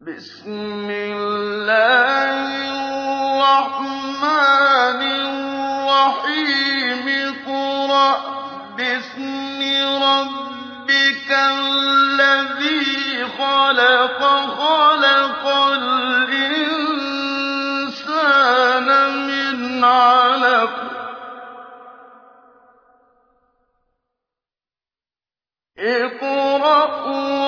بِسْمِ اللَّهِ الرَّحْمَٰنِ الرَّحِيمِ رَبِّكَ الَّذِي خَلَقَ خَلَقَ الْإِنسَانَ مِنْ عَلَقٍ ۚ اقْرَأْ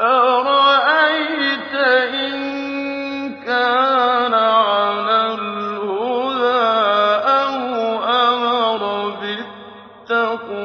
أَرَأَيْتَ إِن كَانَ عَلَى الْهُدَىٰ أَوْ أَمَرَ بِالتَّقْوَىٰ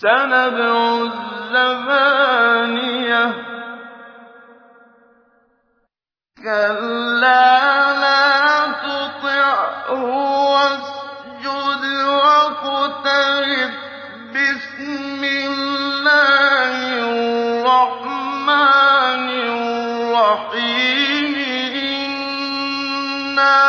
سَنَدْعُ الزَّبَانِيَةَ كَلَّا لَا تُطِعْهُ وَاسْجُدْ وَاقْتَرِب ۩ بِسْمِ اللَّهِ الرَّحْمَٰنِ الرَّحِيمِ. إِنَّا